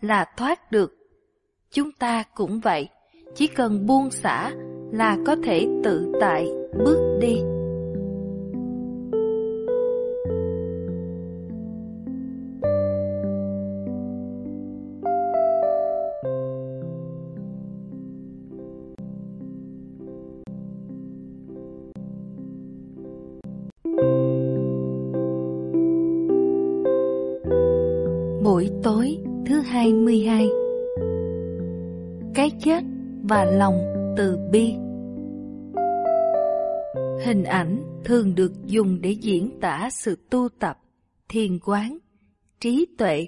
là thoát được. Chúng ta cũng vậy, chỉ cần buông xả là có thể tự tại bước đi. 22 Cái chết và lòng từ bi Hình ảnh thường được dùng để diễn tả sự tu tập, thiền quán, trí tuệ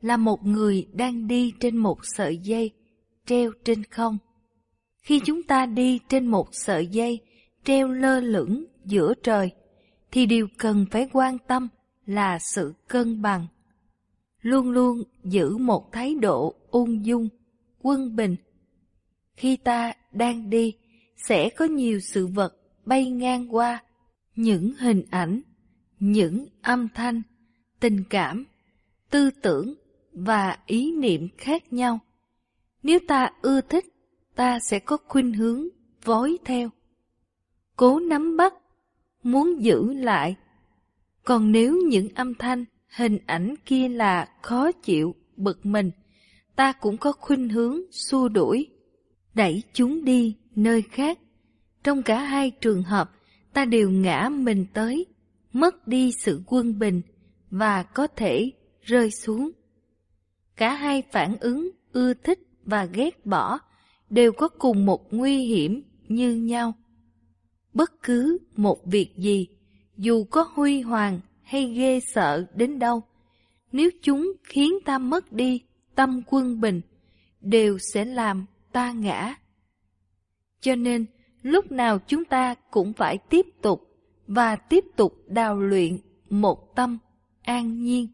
là một người đang đi trên một sợi dây treo trên không. Khi chúng ta đi trên một sợi dây treo lơ lửng giữa trời, thì điều cần phải quan tâm là sự cân bằng. Luôn luôn giữ một thái độ ung dung, quân bình. Khi ta đang đi, sẽ có nhiều sự vật bay ngang qua, những hình ảnh, những âm thanh, tình cảm, tư tưởng và ý niệm khác nhau. Nếu ta ưa thích, ta sẽ có khuynh hướng vói theo. Cố nắm bắt, muốn giữ lại. Còn nếu những âm thanh, hình ảnh kia là khó chịu, bực mình, ta cũng có khuynh hướng xua đuổi, đẩy chúng đi nơi khác. Trong cả hai trường hợp, ta đều ngã mình tới, mất đi sự quân bình và có thể rơi xuống. Cả hai phản ứng ưa thích và ghét bỏ đều có cùng một nguy hiểm như nhau. Bất cứ một việc gì, dù có huy hoàng hay ghê sợ đến đâu, nếu chúng khiến ta mất đi tâm quân bình, đều sẽ làm ta ngã. Cho nên, lúc nào chúng ta cũng phải tiếp tục và tiếp tục đào luyện một tâm an nhiên.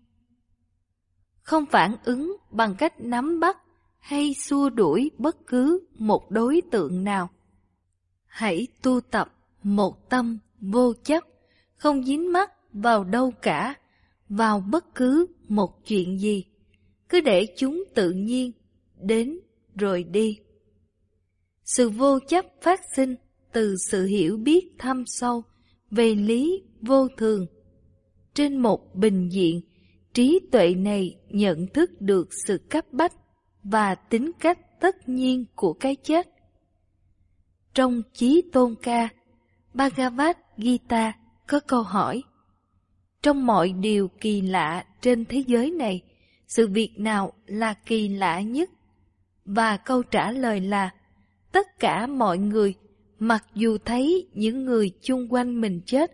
Không phản ứng bằng cách nắm bắt hay xua đuổi bất cứ một đối tượng nào. Hãy tu tập một tâm vô chấp, không dính mắc vào đâu cả, vào bất cứ một chuyện gì. Cứ để chúng tự nhiên, đến rồi đi. Sự vô chấp phát sinh từ sự hiểu biết thâm sâu về lý vô thường. Trên một bình diện, trí tuệ này nhận thức được sự cấp bách và tính cách tất nhiên của cái chết. Trong chí tôn ca, Bhagavad Gita có câu hỏi trong mọi điều kỳ lạ trên thế giới này, sự việc nào là kỳ lạ nhất? Và câu trả lời là tất cả mọi người, mặc dù thấy những người chung quanh mình chết,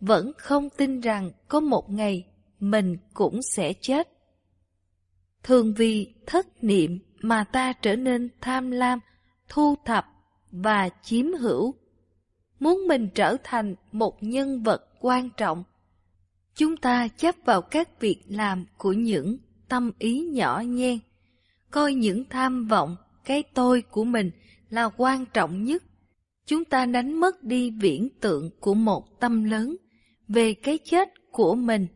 vẫn không tin rằng có một ngày mình cũng sẽ chết. Thường vì thất niệm mà ta trở nên tham lam, thu thập và chiếm hữu. Muốn mình trở thành một nhân vật quan trọng, chúng ta chấp vào các việc làm của những tâm ý nhỏ nhen, coi những tham vọng, cái tôi của mình là quan trọng nhất. Chúng ta đánh mất đi viễn tượng của một tâm lớn về cái chết của mình.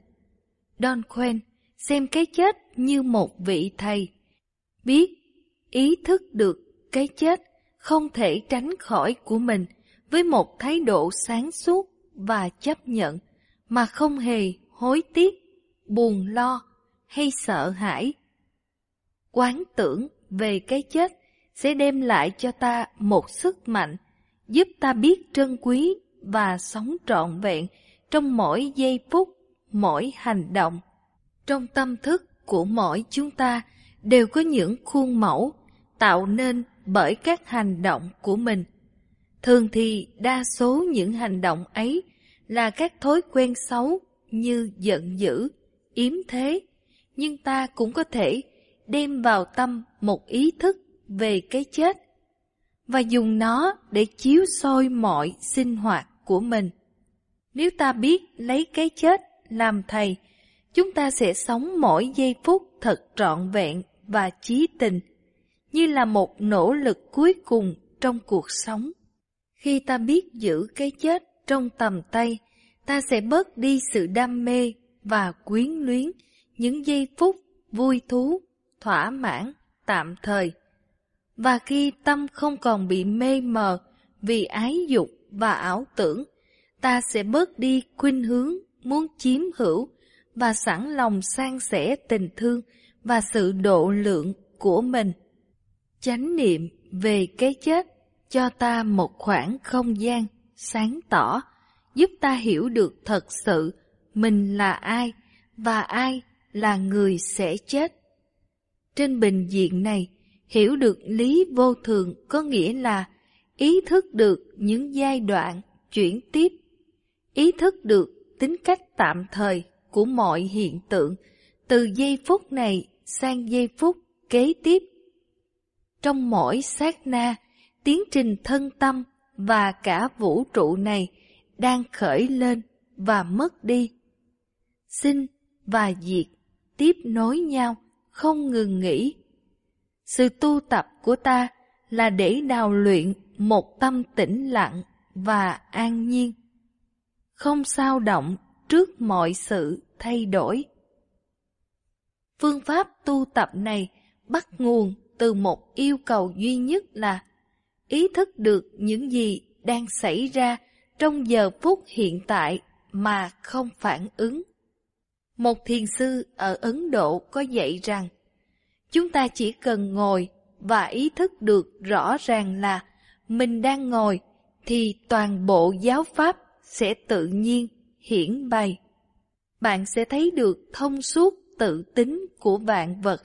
Don Quen xem cái chết như một vị thầy, biết, ý thức được cái chết không thể tránh khỏi của mình với một thái độ sáng suốt và chấp nhận mà không hề hối tiếc, buồn lo hay sợ hãi. Quán tưởng về cái chết sẽ đem lại cho ta một sức mạnh, giúp ta biết trân quý và sống trọn vẹn trong mỗi giây phút, mỗi hành động. Trong tâm thức của mỗi chúng ta đều có những khuôn mẫu tạo nên bởi các hành động của mình. Thường thì đa số những hành động ấy là các thói quen xấu như giận dữ, yếm thế, nhưng ta cũng có thể đem vào tâm một ý thức về cái chết và dùng nó để chiếu soi mọi sinh hoạt của mình. Nếu ta biết lấy cái chết làm thầy, chúng ta sẽ sống mỗi giây phút thật trọn vẹn và chí tình, như là một nỗ lực cuối cùng trong cuộc sống. Khi ta biết giữ cái chết trong tầm tay, ta sẽ bớt đi sự đam mê và quyến luyến những giây phút vui thú, thỏa mãn, tạm thời. Và khi tâm không còn bị mê mờ vì ái dục và ảo tưởng, ta sẽ bớt đi khuynh hướng muốn chiếm hữu và sẵn lòng san sẻ tình thương và sự độ lượng của mình. Chánh niệm về cái chết cho ta một khoảng không gian sáng tỏ, giúp ta hiểu được thật sự mình là ai và ai là người sẽ chết. Trên bình diện này, hiểu được lý vô thường có nghĩa là ý thức được những giai đoạn chuyển tiếp, ý thức được tính cách tạm thời của mọi hiện tượng từ giây phút này sang giây phút kế tiếp. Trong mỗi sát na, tiến trình thân tâm và cả vũ trụ này đang khởi lên và mất đi. Sinh và diệt tiếp nối nhau, không ngừng nghỉ. Sự tu tập của ta là để đào luyện một tâm tĩnh lặng và an nhiên, không sao động trước mọi sự thay đổi. Phương pháp tu tập này bắt nguồn từ một yêu cầu duy nhất là ý thức được những gì đang xảy ra trong giờ phút hiện tại mà không phản ứng. Một thiền sư ở Ấn Độ có dạy rằng, chúng ta chỉ cần ngồi và ý thức được rõ ràng là mình đang ngồi thì toàn bộ giáo pháp sẽ tự nhiên hiển bày. Bạn sẽ thấy được thông suốt tự tính của vạn vật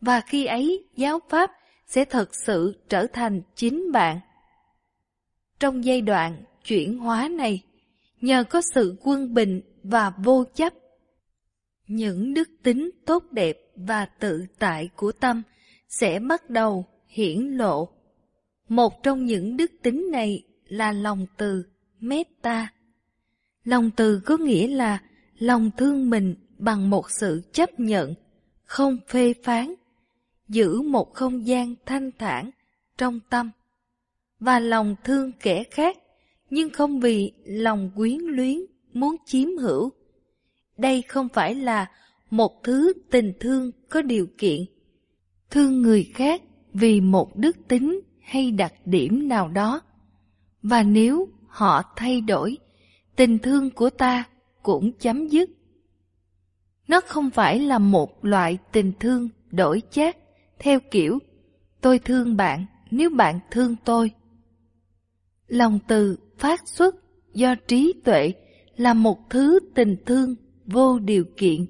và khi ấy giáo pháp sẽ thật sự trở thành chính bạn. Trong giai đoạn chuyển hóa này, nhờ có sự quân bình và vô chấp, những đức tính tốt đẹp và tự tại của tâm sẽ bắt đầu hiển lộ. Một trong những đức tính này là lòng từ, metta. Lòng từ có nghĩa là lòng thương mình bằng một sự chấp nhận, không phê phán, giữ một không gian thanh thản trong tâm và lòng thương kẻ khác nhưng không vì lòng quyến luyến muốn chiếm hữu. Đây không phải là một thứ tình thương có điều kiện. Thương người khác vì một đức tính hay đặc điểm nào đó. Và nếu họ thay đổi, tình thương của ta cũng chấm dứt. Nó không phải là một loại tình thương đổi chác theo kiểu tôi thương bạn nếu bạn thương tôi. Lòng từ phát xuất do trí tuệ là một thứ tình thương vô điều kiện.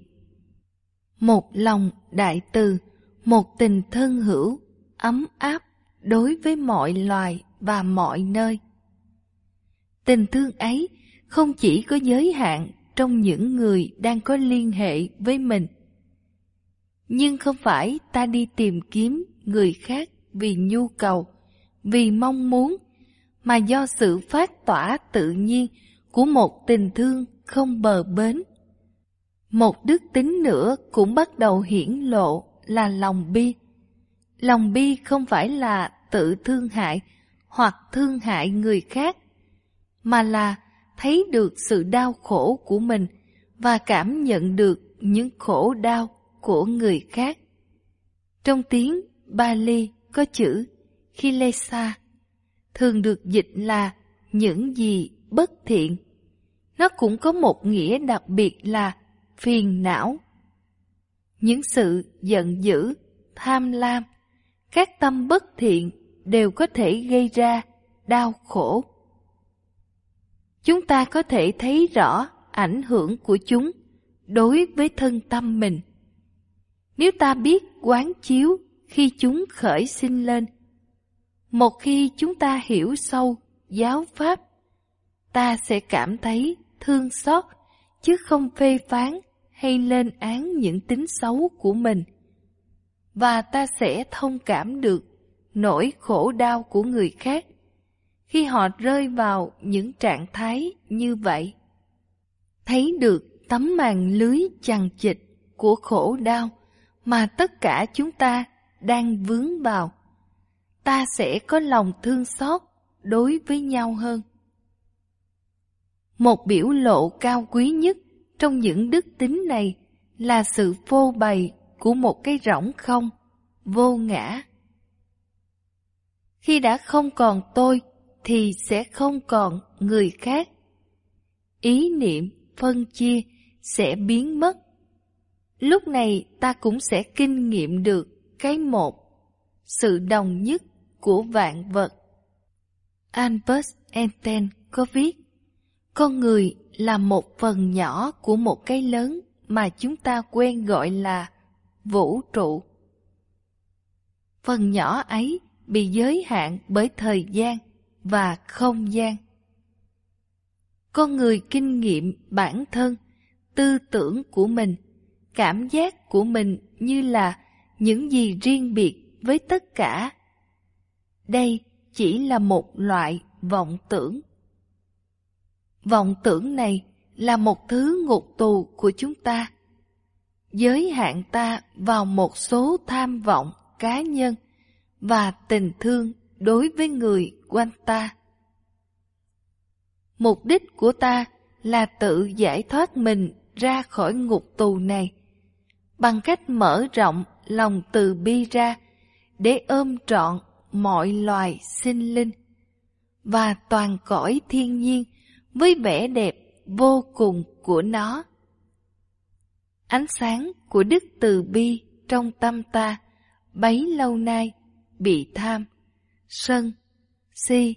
Một lòng đại từ, một tình thân hữu, ấm áp đối với mọi loài và mọi nơi. Tình thương ấy không chỉ có giới hạn trong những người đang có liên hệ với mình. Nhưng không phải ta đi tìm kiếm người khác vì nhu cầu, vì mong muốn, mà do sự phát tỏa tự nhiên của một tình thương không bờ bến. Một đức tính nữa cũng bắt đầu hiển lộ là lòng bi. Lòng bi không phải là tự thương hại hoặc thương hại người khác, mà là thấy được sự đau khổ của mình và cảm nhận được những khổ đau của người khác. Trong tiếng Bali có chữ Khilesa, thường được dịch là những gì bất thiện. Nó cũng có một nghĩa đặc biệt là phiền não. Những sự giận dữ, tham lam, các tâm bất thiện đều có thể gây ra đau khổ chúng ta có thể thấy rõ ảnh hưởng của chúng đối với thân tâm mình. Nếu ta biết quán chiếu khi chúng khởi sinh lên, một khi chúng ta hiểu sâu giáo pháp, ta sẽ cảm thấy thương xót chứ không phê phán hay lên án những tính xấu của mình. Và ta sẽ thông cảm được nỗi khổ đau của người khác khi họ rơi vào những trạng thái như vậy. Thấy được tấm màn lưới chằng chịt của khổ đau mà tất cả chúng ta đang vướng vào, ta sẽ có lòng thương xót đối với nhau hơn. Một biểu lộ cao quý nhất trong những đức tính này là sự phô bày của một cái rỗng không vô ngã. Khi đã không còn tôi thì sẽ không còn người khác. Ý niệm phân chia sẽ biến mất. Lúc này ta cũng sẽ kinh nghiệm được cái một, sự đồng nhất của vạn vật. Albert Einstein có viết, con người là một phần nhỏ của một cái lớn mà chúng ta quen gọi là vũ trụ. Phần nhỏ ấy bị giới hạn bởi thời gian và không gian. Con người kinh nghiệm bản thân, tư tưởng của mình, cảm giác của mình như là những gì riêng biệt với tất cả. Đây chỉ là một loại vọng tưởng. Vọng tưởng này là một thứ ngục tù của chúng ta, giới hạn ta vào một số tham vọng cá nhân và tình thương đối với người quanh ta. Mục đích của ta là tự giải thoát mình ra khỏi ngục tù này bằng cách mở rộng lòng từ bi ra để ôm trọn mọi loài sinh linh và toàn cõi thiên nhiên với vẻ đẹp vô cùng của nó. Ánh sáng của đức từ bi trong tâm ta bấy lâu nay bị tham, sân, si,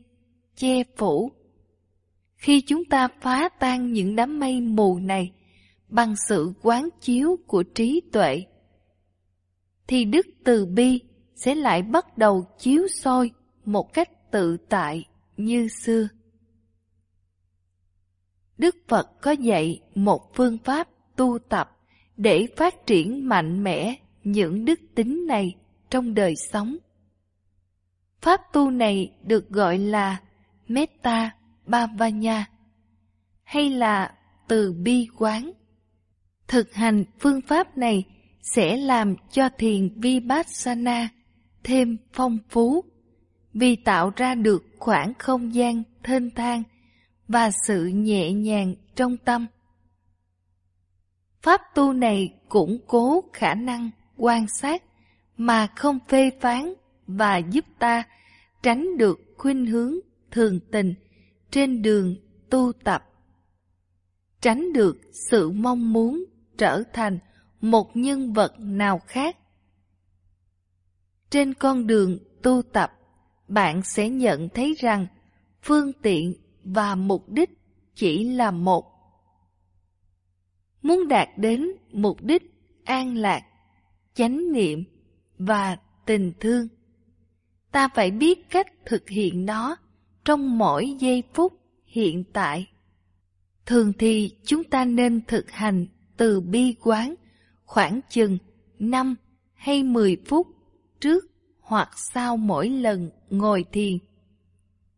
che phủ. Khi chúng ta phá tan những đám mây mù này bằng sự quán chiếu của trí tuệ, thì đức từ bi sẽ lại bắt đầu chiếu soi một cách tự tại như xưa. Đức Phật có dạy một phương pháp tu tập để phát triển mạnh mẽ những đức tính này trong đời sống. Pháp tu này được gọi là Metta Bhavanya hay là từ bi quán. Thực hành phương pháp này sẽ làm cho thiền Vipassana thêm phong phú, vì tạo ra được khoảng không gian thênh thang và sự nhẹ nhàng trong tâm. Pháp tu này củng cố khả năng quan sát mà không phê phán và giúp ta tránh được khuynh hướng thường tình trên đường tu tập. Tránh được sự mong muốn trở thành một nhân vật nào khác. Trên con đường tu tập, bạn sẽ nhận thấy rằng phương tiện và mục đích chỉ là một. Muốn đạt đến mục đích an lạc, chánh niệm và tình thương, ta phải biết cách thực hiện nó trong mỗi giây phút hiện tại. Thường thì chúng ta nên thực hành từ bi quán khoảng chừng 5 hay 10 phút trước hoặc sau mỗi lần ngồi thiền,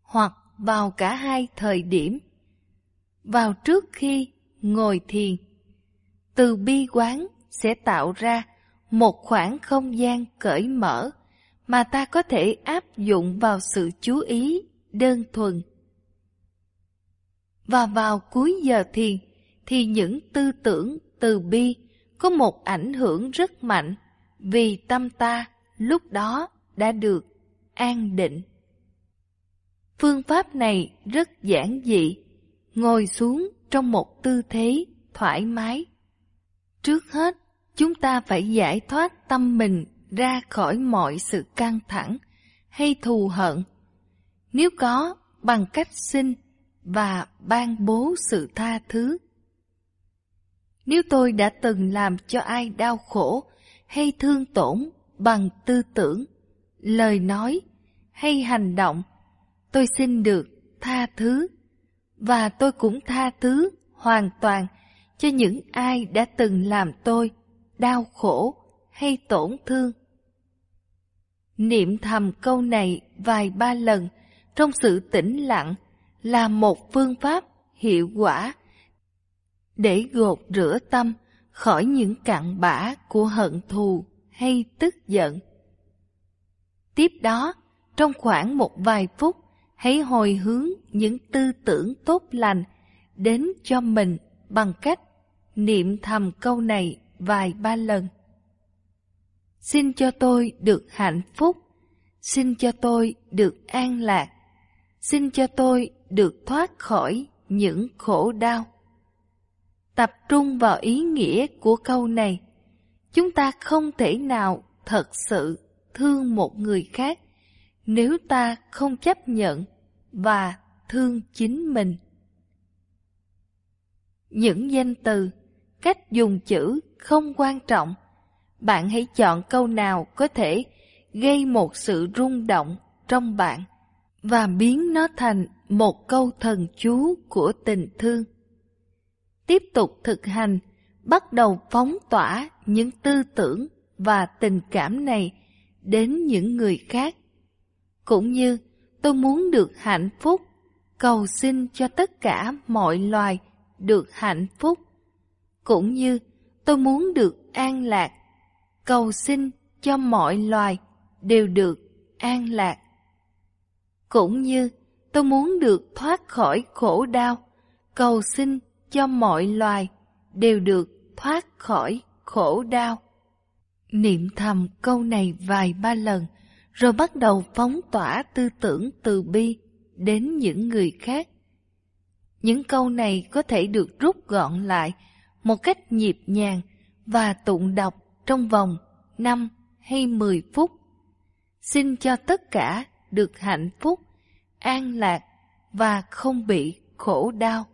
hoặc vào cả hai thời điểm. Vào trước khi ngồi thiền, từ bi quán sẽ tạo ra một khoảng không gian cởi mở mà ta có thể áp dụng vào sự chú ý đơn thuần. Và vào cuối giờ thiền thì những tư tưởng từ bi có một ảnh hưởng rất mạnh vì tâm ta lúc đó đã được an định. Phương pháp này rất giản dị, ngồi xuống trong một tư thế thoải mái. Trước hết, chúng ta phải giải thoát tâm mình ra khỏi mọi sự căng thẳng hay thù hận. Nếu có, bằng cách xin và ban bố sự tha thứ. Nếu tôi đã từng làm cho ai đau khổ hay thương tổn bằng tư tưởng, lời nói hay hành động, tôi xin được tha thứ và tôi cũng tha thứ hoàn toàn cho những ai đã từng làm tôi đau khổ hay tổn thương. Niệm thầm câu này vài ba lần trong sự tĩnh lặng là một phương pháp hiệu quả để gột rửa tâm khỏi những cặn bã của hận thù hay tức giận. Tiếp đó, trong khoảng một vài phút, hãy hồi hướng những tư tưởng tốt lành đến cho mình bằng cách niệm thầm câu này vài ba lần. Xin cho tôi được hạnh phúc. Xin cho tôi được an lạc. Xin cho tôi được thoát khỏi những khổ đau. Tập trung vào ý nghĩa của câu này. Chúng ta không thể nào thật sự thương một người khác nếu ta không chấp nhận và thương chính mình. Những danh từ, cách dùng chữ không quan trọng. Bạn hãy chọn câu nào có thể gây một sự rung động trong bạn và biến nó thành một câu thần chú của tình thương. Tiếp tục thực hành, bắt đầu phóng tỏa những tư tưởng và tình cảm này đến những người khác. Cũng như tôi muốn được hạnh phúc, cầu xin cho tất cả mọi loài được hạnh phúc. Cũng như tôi muốn được an lạc, cầu xin cho mọi loài đều được an lạc. Cũng như tôi muốn được thoát khỏi khổ đau, cầu xin cho mọi loài đều được thoát khỏi khổ đau. Niệm thầm câu này vài ba lần, rồi bắt đầu phóng tỏa tư tưởng từ bi đến những người khác. Những câu này có thể được rút gọn lại một cách nhịp nhàng và tụng đọc trong vòng 5 hay 10 phút. Xin cho tất cả được hạnh phúc, an lạc và không bị khổ đau.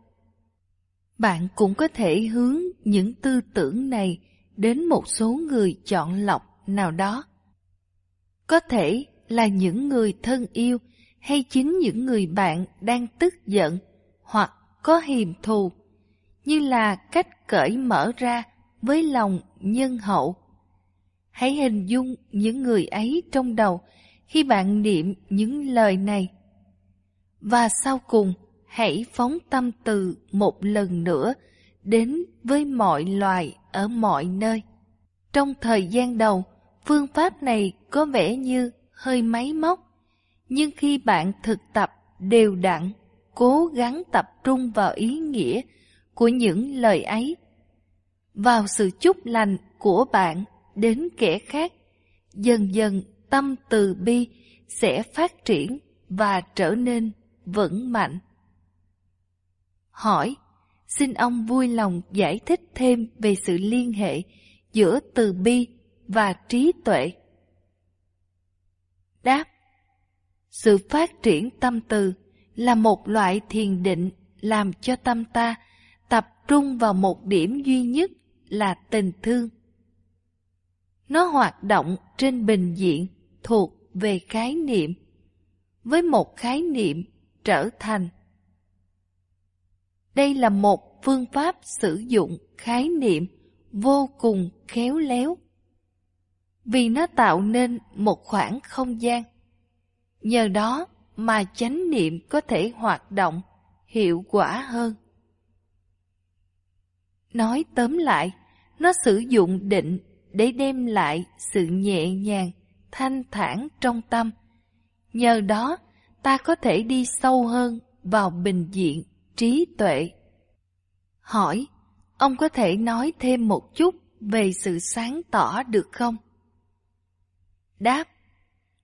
Bạn cũng có thể hướng những tư tưởng này đến một số người chọn lọc nào đó. Có thể là những người thân yêu hay chính những người bạn đang tức giận hoặc có hiềm thù, như là cách cởi mở ra với lòng nhân hậu. Hãy hình dung những người ấy trong đầu khi bạn niệm những lời này. Và sau cùng, hãy phóng tâm từ một lần nữa đến với mọi loài ở mọi nơi. Trong thời gian đầu, phương pháp này có vẻ như hơi máy móc, nhưng khi bạn thực tập đều đặn, cố gắng tập trung vào ý nghĩa của những lời ấy, vào sự chúc lành của bạn đến kẻ khác, dần dần tâm từ bi sẽ phát triển và trở nên vững mạnh. Hỏi, xin ông vui lòng giải thích thêm về sự liên hệ giữa từ bi và trí tuệ. Đáp, sự phát triển tâm từ là một loại thiền định làm cho tâm ta tập trung vào một điểm duy nhất là tình thương. Nó hoạt động trên bình diện thuộc về khái niệm, với một khái niệm trở thành. Đây là một phương pháp sử dụng khái niệm vô cùng khéo léo, vì nó tạo nên một khoảng không gian. Nhờ đó mà chánh niệm có thể hoạt động hiệu quả hơn. Nói tóm lại, nó sử dụng định để đem lại sự nhẹ nhàng, thanh thản trong tâm. Nhờ đó, ta có thể đi sâu hơn vào bình diện trí tuệ. Hỏi, ông có thể nói thêm một chút về sự sáng tỏ được không? Đáp,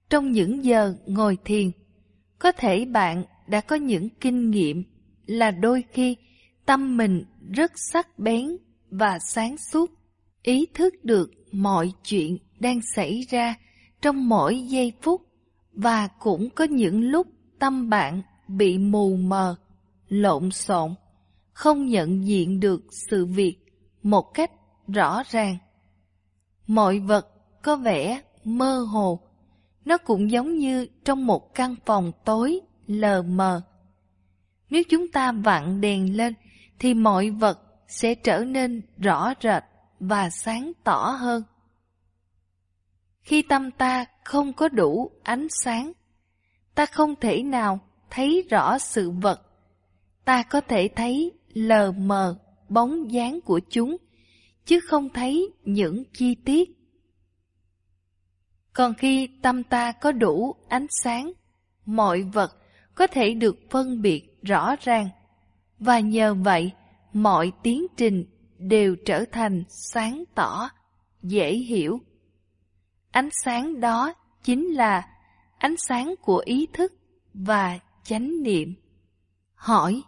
trong những giờ ngồi thiền, có thể bạn đã có những kinh nghiệm là đôi khi tâm mình rất sắc bén và sáng suốt, ý thức được mọi chuyện đang xảy ra trong mỗi giây phút và cũng có những lúc tâm bạn bị mù mờ, lộn xộn, không nhận diện được sự việc một cách rõ ràng. Mọi vật có vẻ mơ hồ, nó cũng giống như trong một căn phòng tối lờ mờ. Nếu chúng ta vặn đèn lên thì mọi vật sẽ trở nên rõ rệt và sáng tỏ hơn. Khi tâm ta không có đủ ánh sáng, ta không thể nào thấy rõ sự vật. Ta có thể thấy lờ mờ bóng dáng của chúng, chứ không thấy những chi tiết. Còn khi tâm ta có đủ ánh sáng, mọi vật có thể được phân biệt rõ ràng, và nhờ vậy mọi tiến trình đều trở thành sáng tỏ, dễ hiểu. ánh sáng đó chính là ánh sáng của ý thức và chánh niệm. Hỏi,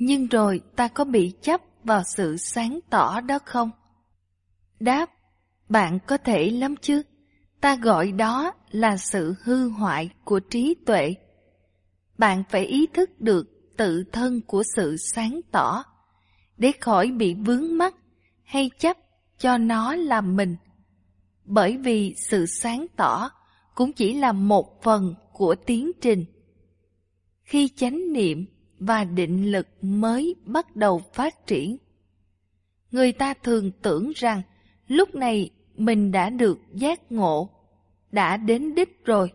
nhưng rồi ta có bị chấp vào sự sáng tỏ đó không? Đáp, bạn có thể lắm chứ. Ta gọi đó là sự hư hoại của trí tuệ. Bạn phải ý thức được tự thân của sự sáng tỏ, để khỏi bị vướng mắc hay chấp cho nó làm mình. Bởi vì sự sáng tỏ cũng chỉ là một phần của tiến trình. Khi chánh niệm và định lực mới bắt đầu phát triển, người ta thường tưởng rằng lúc này mình đã được giác ngộ, đã đến đích rồi,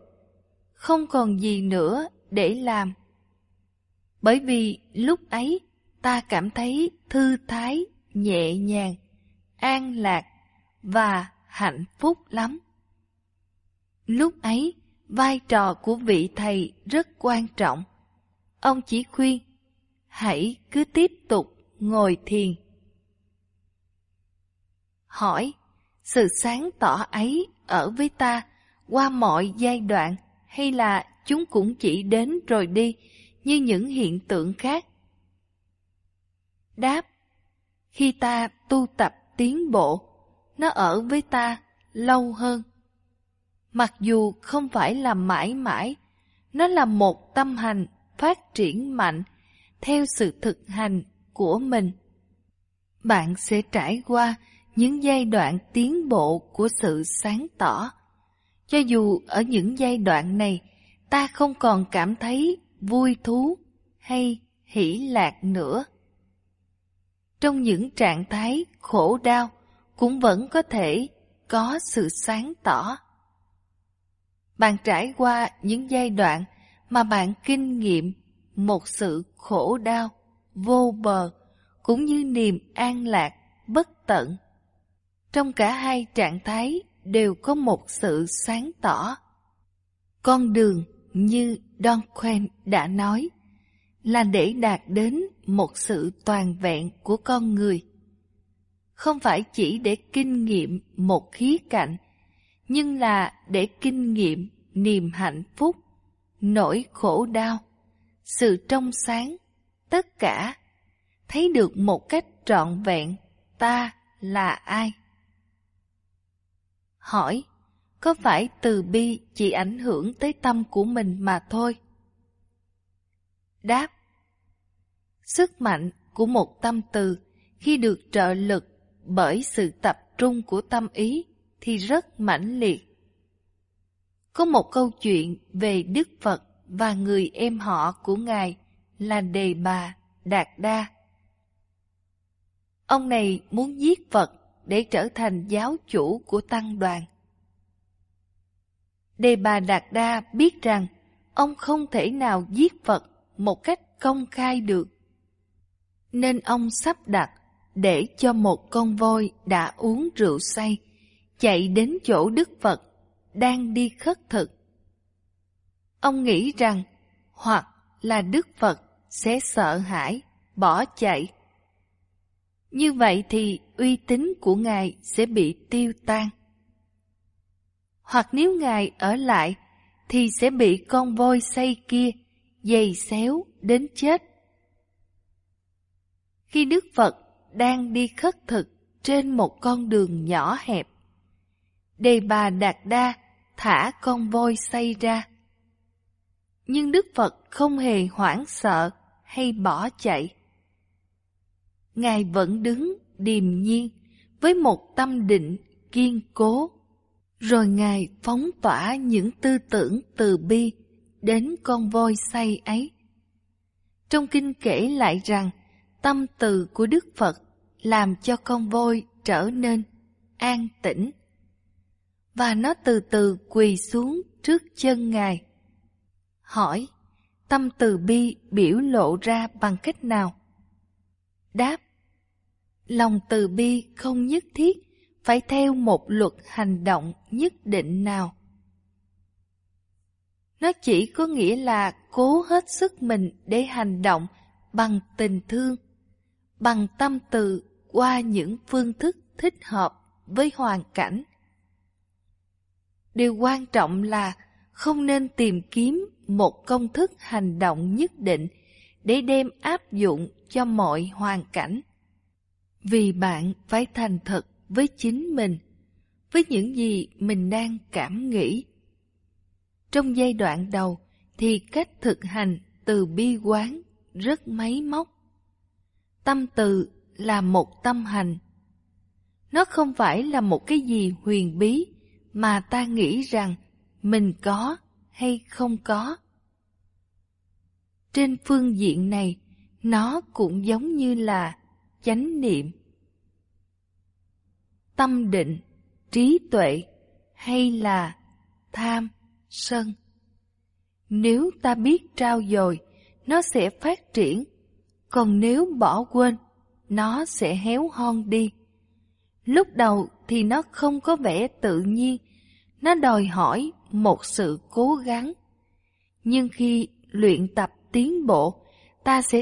không còn gì nữa để làm. Bởi vì lúc ấy ta cảm thấy thư thái, nhẹ nhàng, an lạc và hạnh phúc lắm. Lúc ấy, vai trò của vị thầy rất quan trọng. Ông chỉ khuyên, hãy cứ tiếp tục ngồi thiền. Hỏi, sự sáng tỏ ấy ở với ta qua mọi giai đoạn hay là chúng cũng chỉ đến rồi đi như những hiện tượng khác? Đáp, khi ta tu tập tiến bộ, nó ở với ta lâu hơn. Mặc dù không phải là mãi mãi, nó là một tâm hành phát triển mạnh theo sự thực hành của mình. Bạn sẽ trải qua những giai đoạn tiến bộ của sự sáng tỏ. Cho dù ở những giai đoạn này, ta không còn cảm thấy vui thú hay hỷ lạc nữa. Trong những trạng thái khổ đau cũng vẫn có thể có sự sáng tỏ. Bạn trải qua những giai đoạn mà bạn kinh nghiệm một sự khổ đau vô bờ cũng như niềm an lạc bất tận. Trong cả hai trạng thái đều có một sự sáng tỏ. Con đường như Don Quen đã nói là để đạt đến một sự toàn vẹn của con người. Không phải chỉ để kinh nghiệm một khía cạnh, nhưng là để kinh nghiệm niềm hạnh phúc, nỗi khổ đau, sự trong sáng, tất cả, thấy được một cách trọn vẹn ta là ai. Hỏi, có phải từ bi chỉ ảnh hưởng tới tâm của mình mà thôi? Đáp, sức mạnh của một tâm từ khi được trợ lực bởi sự tập trung của tâm ý thì rất mãnh liệt. Có một câu chuyện về Đức Phật và người em họ của Ngài là Đề Bà Đạt Đa. Ông này muốn giết Phật để trở thành giáo chủ của tăng đoàn. Đề Bà Đạt Đa biết rằng ông không thể nào giết Phật một cách công khai được. Nên ông sắp đặt để cho một con voi đã uống rượu say chạy đến chỗ Đức Phật đang đi khất thực. Ông nghĩ rằng hoặc là Đức Phật sẽ sợ hãi, bỏ chạy. Như vậy thì uy tín của Ngài sẽ bị tiêu tan. Hoặc nếu Ngài ở lại thì sẽ bị con voi say kia dày xéo đến chết. Khi Đức Phật đang đi khất thực trên một con đường nhỏ hẹp, Đề bà Đạt Đa thả con voi say ra. Nhưng Đức Phật không hề hoảng sợ hay bỏ chạy. Ngài vẫn đứng điềm nhiên với một tâm định kiên cố. Rồi Ngài phóng tỏa những tư tưởng từ bi đến con voi say ấy. Trong kinh kể lại rằng, tâm từ của Đức Phật làm cho con voi trở nên an tĩnh và nó từ từ quỳ xuống trước chân Ngài. Hỏi, tâm từ bi biểu lộ ra bằng cách nào? Đáp, lòng từ bi không nhất thiết phải theo một luật hành động nhất định nào. Nó chỉ có nghĩa là cố hết sức mình để hành động bằng tình thương, bằng tâm từ qua những phương thức thích hợp với hoàn cảnh Điều quan trọng là không nên tìm kiếm một công thức hành động nhất định để đem áp dụng cho mọi hoàn cảnh. Vì bạn phải thành thật với chính mình, với những gì mình đang cảm nghĩ. Trong giai đoạn đầu thì cách thực hành từ bi quán rất máy móc. Tâm từ là một tâm hành. Nó không phải là một cái gì huyền bí mà ta nghĩ rằng mình có hay không có. Trên phương diện này, nó cũng giống như là chánh niệm. Tâm định, trí tuệ hay là tham, sân. Nếu ta biết trao dồi, nó sẽ phát triển, còn nếu bỏ quên, nó sẽ héo hon đi. Lúc đầu thì nó không có vẻ tự nhiên, nó đòi hỏi một sự cố gắng. Nhưng khi luyện tập tiến bộ, ta sẽ